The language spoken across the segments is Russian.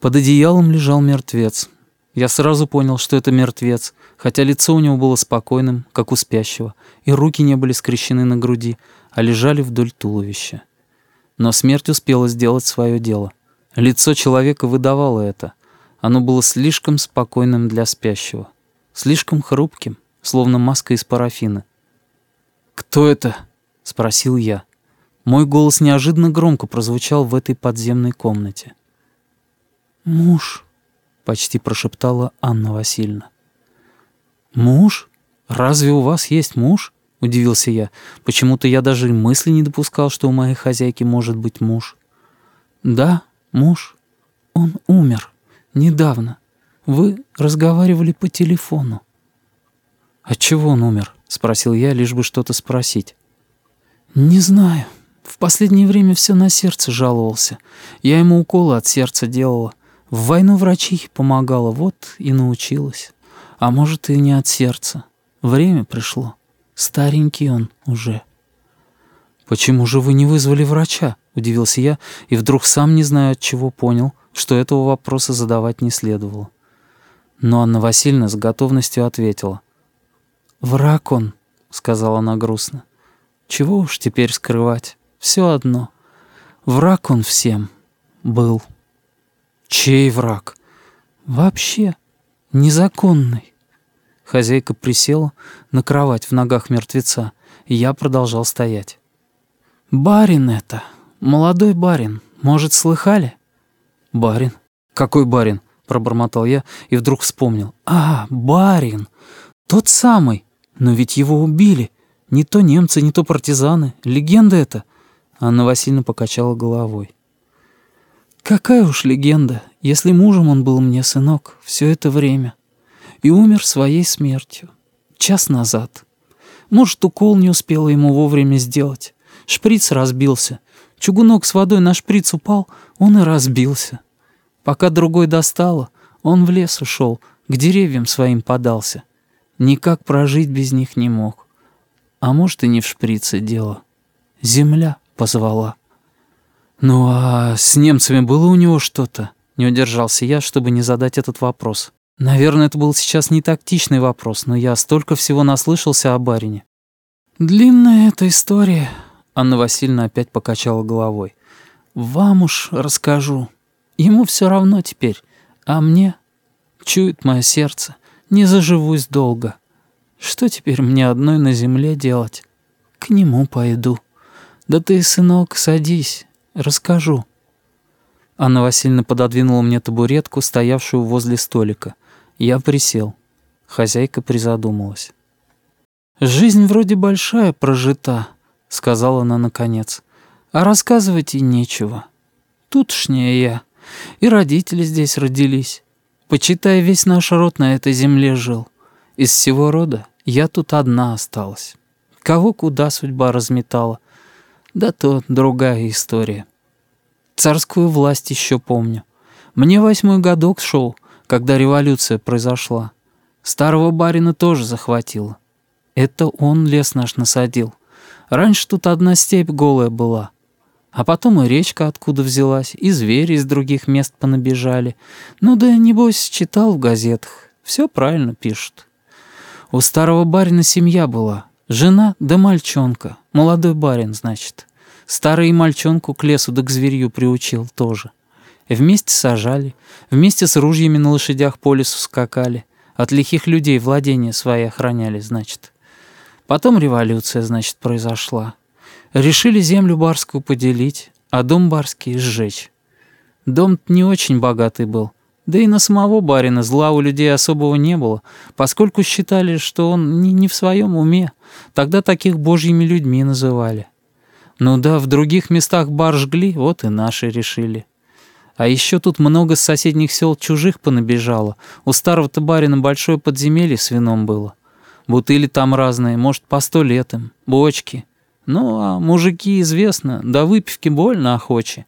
Под одеялом лежал мертвец. Я сразу понял, что это мертвец, хотя лицо у него было спокойным, как у спящего, и руки не были скрещены на груди, а лежали вдоль туловища. Но смерть успела сделать свое дело. Лицо человека выдавало это. Оно было слишком спокойным для спящего, слишком хрупким, словно маска из парафина. «Кто это?» — спросил я. Мой голос неожиданно громко прозвучал в этой подземной комнате. «Муж», — почти прошептала Анна Васильевна. «Муж? Разве у вас есть муж?» — удивился я. Почему-то я даже и мысли не допускал, что у моей хозяйки может быть муж. «Да, муж. Он умер. Недавно. Вы разговаривали по телефону». «От чего он умер?» — спросил я, лишь бы что-то спросить. «Не знаю. В последнее время все на сердце жаловался. Я ему уколы от сердца делала. В войну врачи помогала, вот и научилась. А может, и не от сердца. Время пришло. Старенький он уже. «Почему же вы не вызвали врача?» — удивился я, и вдруг сам не знаю от чего понял, что этого вопроса задавать не следовало. Но Анна Васильевна с готовностью ответила. «Враг он», — сказала она грустно. «Чего уж теперь скрывать? Все одно. Враг он всем был». Чей враг? Вообще незаконный. Хозяйка присела на кровать в ногах мертвеца, и я продолжал стоять. «Барин это, молодой барин, может, слыхали?» «Барин? Какой барин?» — пробормотал я и вдруг вспомнил. «А, барин! Тот самый! Но ведь его убили. Не то немцы, не то партизаны. Легенда это!» Анна Васильевна покачала головой. Какая уж легенда, если мужем он был мне, сынок, все это время. И умер своей смертью. Час назад. Может, укол не успела ему вовремя сделать. Шприц разбился. Чугунок с водой на шприц упал, он и разбился. Пока другой достало, он в лес ушел, к деревьям своим подался. Никак прожить без них не мог. А может, и не в шприце дело. Земля позвала. «Ну а с немцами было у него что-то?» Не удержался я, чтобы не задать этот вопрос. Наверное, это был сейчас не тактичный вопрос, но я столько всего наслышался о барине. «Длинная эта история», — Анна Васильевна опять покачала головой. «Вам уж расскажу. Ему все равно теперь, а мне, чует мое сердце, не заживусь долго. Что теперь мне одной на земле делать? К нему пойду. Да ты, сынок, садись, Расскажу». Анна Васильевна пододвинула мне табуретку, стоявшую возле столика. Я присел. Хозяйка призадумалась. «Жизнь вроде большая прожита», — сказала она наконец. «А рассказывать и нечего. Тутшняя я. И родители здесь родились. Почитай, весь наш род на этой земле жил. Из всего рода я тут одна осталась. Кого куда судьба разметала, да то другая история. Царскую власть еще помню. Мне восьмой годок шел, когда революция произошла. Старого барина тоже захватило. Это он лес наш насадил. Раньше тут одна степь голая была. А потом и речка откуда взялась, и звери из других мест понабежали. Ну да, небось, читал в газетах. Все правильно пишут. У старого барина семья была. Жена да мальчонка. Молодой барин, значит. Старый мальчонку к лесу да к зверью приучил тоже. Вместе сажали, вместе с ружьями на лошадях по лесу скакали. От лихих людей владения свои охраняли, значит. Потом революция, значит, произошла. Решили землю барскую поделить, а дом барский сжечь. дом не очень богатый был. Да и на самого барина зла у людей особого не было, поскольку считали, что он не, не в своем уме. Тогда таких божьими людьми называли. Ну да, в других местах бар жгли, вот и наши решили. А еще тут много с соседних сел чужих понабежало. У старого-то барина большое подземелье с вином было. Бутыли там разные, может, по сто лет им, бочки. Ну, а мужики, известно, до выпивки больно охочи.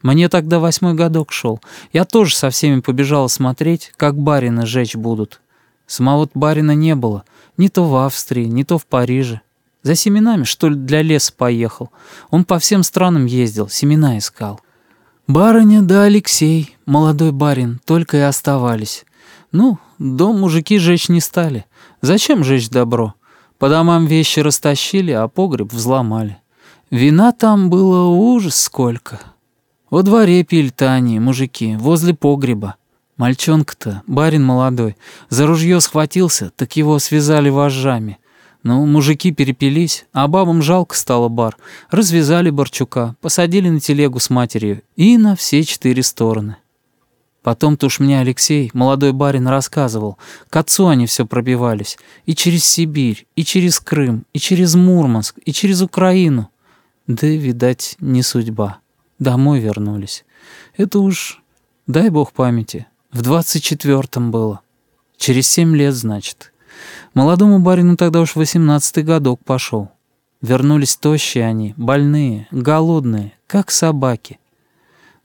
Мне тогда восьмой годок шел. Я тоже со всеми побежала смотреть, как барина жечь будут. Самого барина не было. Ни то в Австрии, ни то в Париже. За семенами, что ли, для леса поехал. Он по всем странам ездил, семена искал. Барыня да Алексей, молодой барин, только и оставались. Ну, дом мужики жечь не стали. Зачем жечь добро? По домам вещи растащили, а погреб взломали. Вина там было ужас сколько. Во дворе пили-то они, мужики, возле погреба. Мальчонка-то, барин молодой, за ружье схватился, так его связали вожжами. Ну, мужики перепились, а бабам жалко стало бар. Развязали Борчука, посадили на телегу с матерью и на все четыре стороны. Потом-то уж мне Алексей, молодой барин, рассказывал. К отцу они все пробивались. И через Сибирь, и через Крым, и через Мурманск, и через Украину. Да, видать, не судьба. Домой вернулись. Это уж, дай бог памяти, в двадцать четвертом было. Через семь лет, значит. Молодому барину тогда уж восемнадцатый годок пошел. Вернулись тощие они, больные, голодные, как собаки.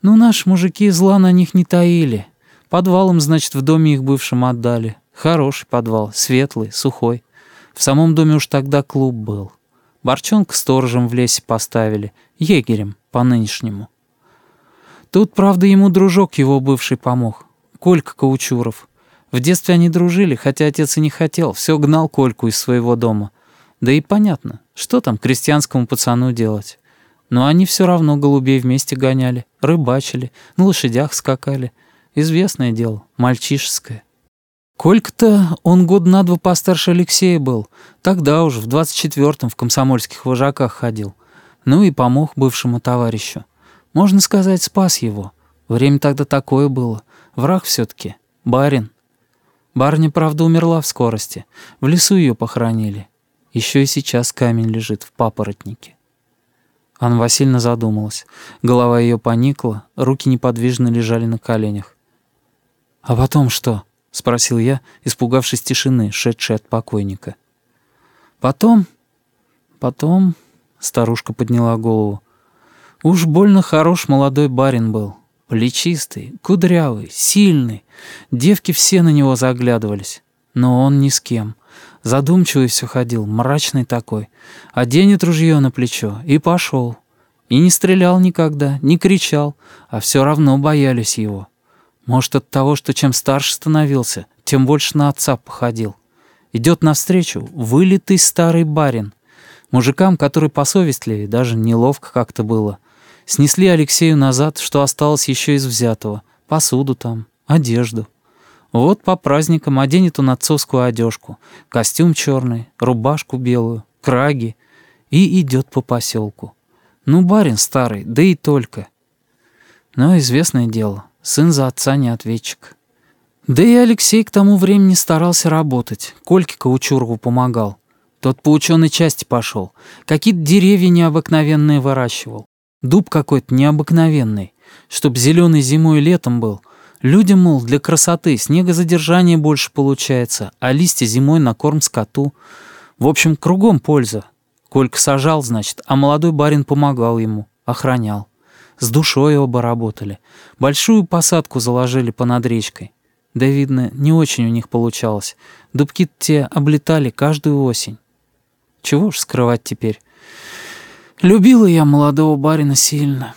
Ну, наши мужики зла на них не таили. Подвалом, значит, в доме их бывшим отдали. Хороший подвал, светлый, сухой. В самом доме уж тогда клуб был. Борчонка сторожем в лесе поставили, егерем по-нынешнему. Тут, правда, ему дружок его бывший помог, Колька Каучуров. В детстве они дружили, хотя отец и не хотел, все гнал Кольку из своего дома. Да и понятно, что там крестьянскому пацану делать. Но они все равно голубей вместе гоняли, рыбачили, на лошадях скакали. Известное дело, мальчишеское. Колька-то он год на два постарше Алексея был. Тогда уж в двадцать четвертом в комсомольских вожаках ходил. Ну и помог бывшему товарищу. Можно сказать, спас его. Время тогда такое было. Враг все таки Барин. Барыня, правда, умерла в скорости. В лесу ее похоронили. Еще и сейчас камень лежит в папоротнике. Анна Васильевна задумалась. Голова ее поникла, руки неподвижно лежали на коленях. «А потом что?» — спросил я, испугавшись тишины, шедшей от покойника. «Потом? Потом...» — старушка подняла голову. «Уж больно хорош молодой барин был. Плечистый, кудрявый, сильный. Девки все на него заглядывались. Но он ни с кем. Задумчивый все ходил, мрачный такой. Оденет ружье на плечо и пошел. И не стрелял никогда, не кричал, а все равно боялись его. Может, от того, что чем старше становился, тем больше на отца походил. Идет навстречу вылитый старый барин. Мужикам, который посовестливее, даже неловко как-то было. Снесли Алексею назад, что осталось еще из взятого. Посуду там, одежду. Вот по праздникам оденет он отцовскую одежку, костюм черный, рубашку белую, краги и идет по поселку. Ну, барин старый, да и только. Но известное дело, сын за отца не ответчик. Да и Алексей к тому времени старался работать, Кольке Каучурову помогал. Тот по ученой части пошел, какие-то деревья необыкновенные выращивал. Дуб какой-то необыкновенный, чтоб зеленый зимой и летом был — Людям, мол, для красоты снегозадержание больше получается, а листья зимой на корм скоту. В общем, кругом польза. Колька сажал, значит, а молодой барин помогал ему, охранял. С душой оба работали. Большую посадку заложили понад речкой. Да, видно, не очень у них получалось. Дубки те облетали каждую осень. Чего ж скрывать теперь? Любила я молодого барина сильно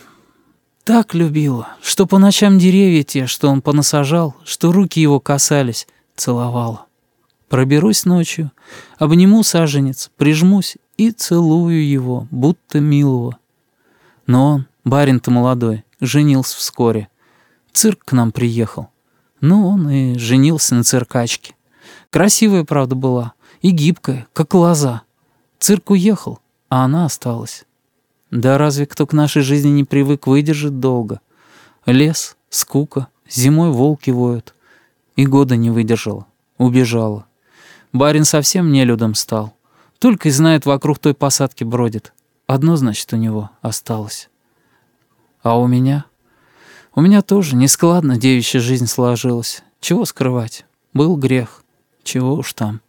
так любила, что по ночам деревья те, что он понасажал, что руки его касались, целовала. Проберусь ночью, обниму саженец, прижмусь и целую его, будто милого. Но он, барин-то молодой, женился вскоре. Цирк к нам приехал. Ну, он и женился на циркачке. Красивая, правда, была, и гибкая, как лоза. Цирк уехал, а она осталась. Да разве кто к нашей жизни не привык выдержать долго? Лес, скука, зимой волки воют. И года не выдержала, убежала. Барин совсем нелюдом стал. Только и знает, вокруг той посадки бродит. Одно, значит, у него осталось. А у меня? У меня тоже нескладно девичья жизнь сложилась. Чего скрывать? Был грех. Чего уж там.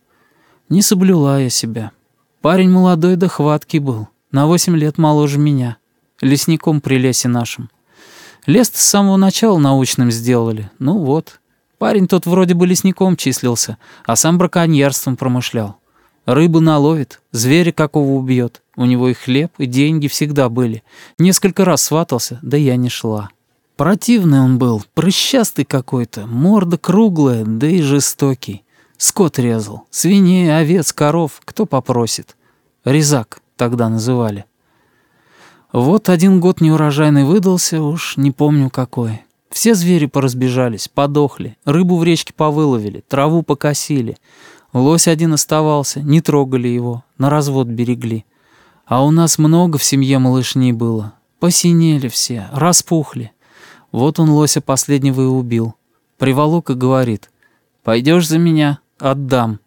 Не соблюла я себя. Парень молодой да хваткий был. На восемь лет моложе меня, лесником при лесе нашем. лес с самого начала научным сделали, ну вот. Парень тот вроде бы лесником числился, а сам браконьерством промышлял. Рыбу наловит, зверя какого убьет. У него и хлеб, и деньги всегда были. Несколько раз сватался, да я не шла. Противный он был, прыщастый какой-то, морда круглая, да и жестокий. Скот резал, свиней, овец, коров, кто попросит. Резак тогда называли. Вот один год неурожайный выдался, уж не помню какой. Все звери поразбежались, подохли, рыбу в речке повыловили, траву покосили — Лось один оставался, не трогали его, на развод берегли. А у нас много в семье малышней было. Посинели все, распухли. Вот он лося последнего и убил. Приволок и говорит, «Пойдешь за меня? Отдам».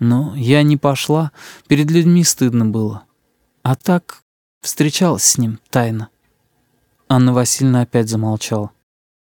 Но я не пошла, перед людьми стыдно было. А так встречалась с ним тайно. Анна Васильевна опять замолчала.